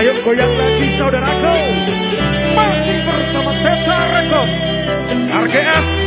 Ayo goyang lagi saudaraku Masih bersama Teta Record RGS